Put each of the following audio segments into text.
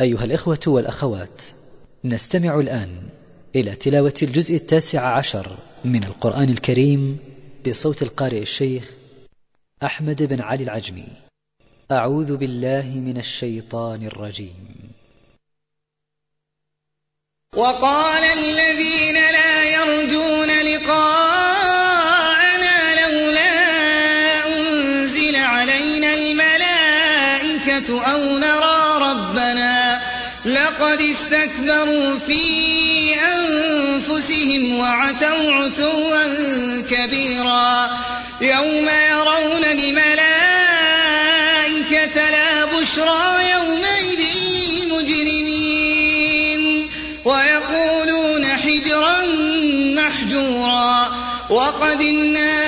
أيها الإخوة والأخوات نستمع الآن إلى تلاوة الجزء التاسع عشر من القرآن الكريم بصوت القارئ الشيخ أحمد بن علي العجمي. أعوذ بالله من الشيطان الرجيم. وقال الذين وَاسْتَكْبَرُوا فِي أَنفُسِهِمْ وَعَتَوْا عُتُوًّا كَبِيرًا يَوْمَ يَرَوْنَ الْمَلَائِكَةَ لَا بُشْرَى يَوْمَئِذٍ مجرمين وَيَقُولُونَ حِجْرًا مَّحْجُورًا وَقَدِمْنَا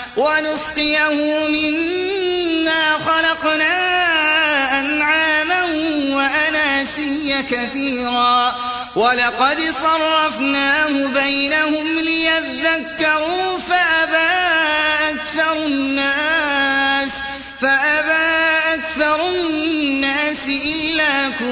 ونسقيه منا خلقنا أنعاما وأناسيا كثيرا. ولقد صرفناه بينهم ليذكروا فأبى أكثر الناس.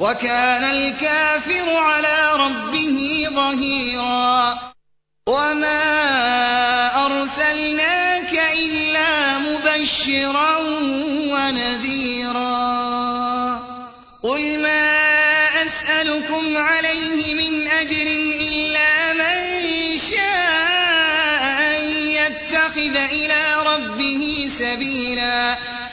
وكان الكافر على ربه ظهيرا. وما أرسلناك إلا مبشرا ونذيرا. قل ما أسألكم عليه من أجر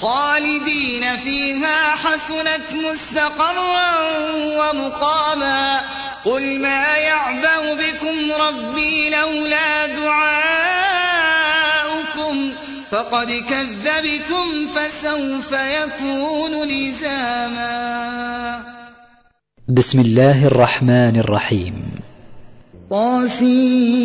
خالدين فيها حسنت مستقرا ومقاما قل ما يعبأ بكم ربي لولا دعاؤكم فقد كذبتم فسوف يكون لزاما بسم الله الرحمن الرحيم طاسين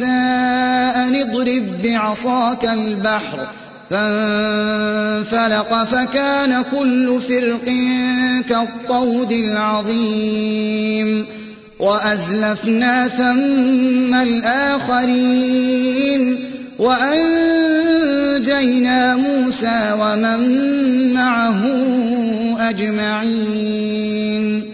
النساء أن اضرب بعصاك البحر فانفلق فكان كل فرق كالطود العظيم. وأزلفنا ثم الآخرين وأنجينا موسى ومن معه أجمعين.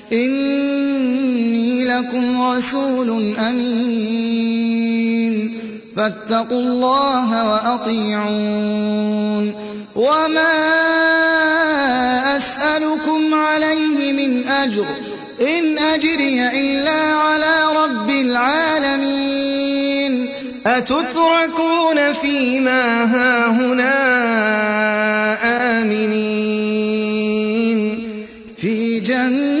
إني لكم رسول أمين. فاتقوا الله وأطيعون. وما أسألكم عليه من أجر. إن أجري إلا على رب العالمين. أتتركون فيما هاهنا آمنين. في جنة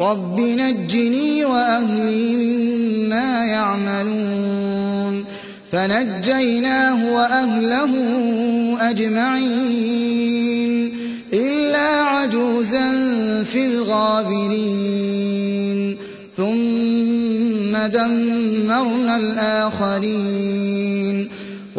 رب نجني وأهلي مما يعملون فنجيناه وأهله أجمعين إلا عجوزا في الغابرين ثم دمرنا الآخرين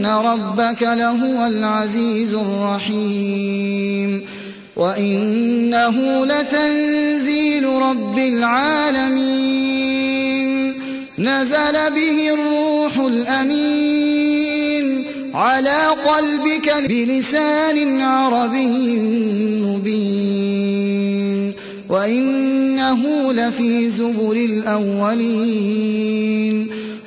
إن ربك لهو العزيز الرحيم وإنه لتنزيل رب العالمين نزل به الروح الأمين على قلبك بلسان عربي مبين وإنه لفي زبر الأولين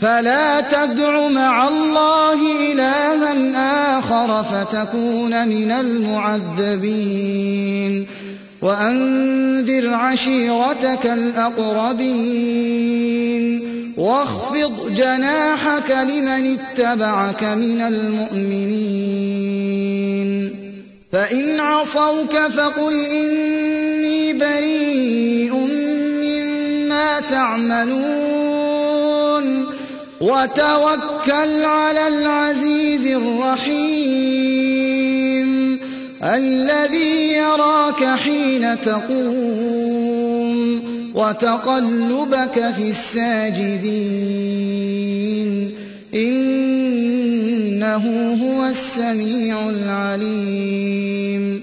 فلا تدع مع الله إلها آخر فتكون من المعذبين. وأنذر عشيرتك الأقربين. واخفض جناحك لمن اتبعك من المؤمنين. فإن عصوك فقل إني بريء مما تعملون. وتوكل على العزيز الرحيم الذي يراك حين تقوم وتقلبك في الساجدين إنه هو السميع العليم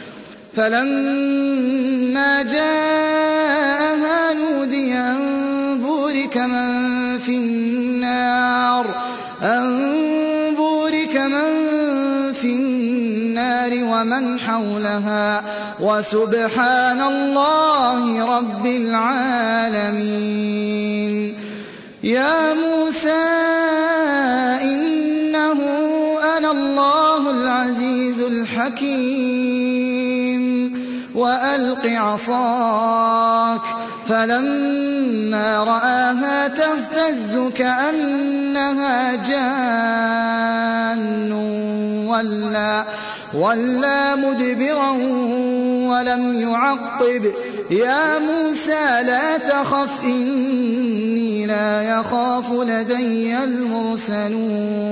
فلما جاءها نودي أن بورك من في النار أنبورك من في النار ومن حولها وسبحان الله رب العالمين. يا موسى إنه أنا الله العزيز الحكيم. وألق عصاك فلما رآها تهتز كأنها جان ولا ولا مدبرا ولم يعقب يا موسى لا تخف إني لا يخاف لدي المرسلون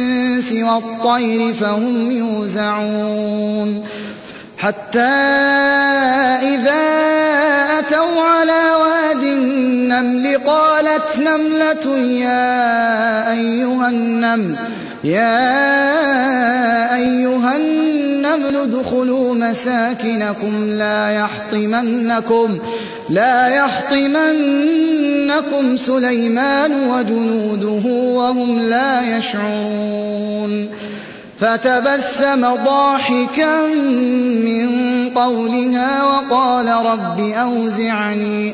الإنس والطير فهم يوزعون. حتى إذا أتوا على واد النمل قالت نملة يا أيها النمل يا أيها النمل الأمن ادخلوا مساكنكم لا يحطمنكم لا يحطمنكم سليمان وجنوده وهم لا يشعرون. فتبسم ضاحكا من قولها وقال رب أوزعني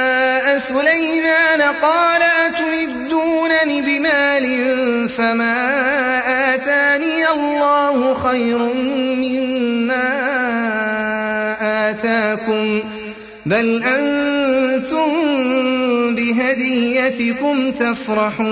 مَا سُلَيْمَانَ قَالَ أتمدونني بِمَالٍ فَمَا آتَانِيَ اللَّهُ خَيْرٌ مِّمَّا آتَاكُمْ بَلْ أَنتُم بِهَدِيَّتِكُمْ تَفْرَحُونَ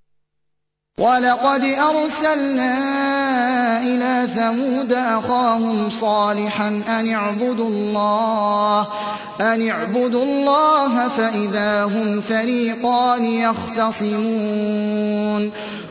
ولقد أرسلنا إلى ثمود أخاهم صالحا أن اعبدوا الله أن اعبدوا الله فإذا هم فريقان يختصمون.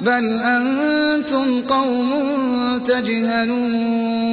بل أنتم قوم تجهلون.